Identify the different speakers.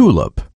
Speaker 1: tulip.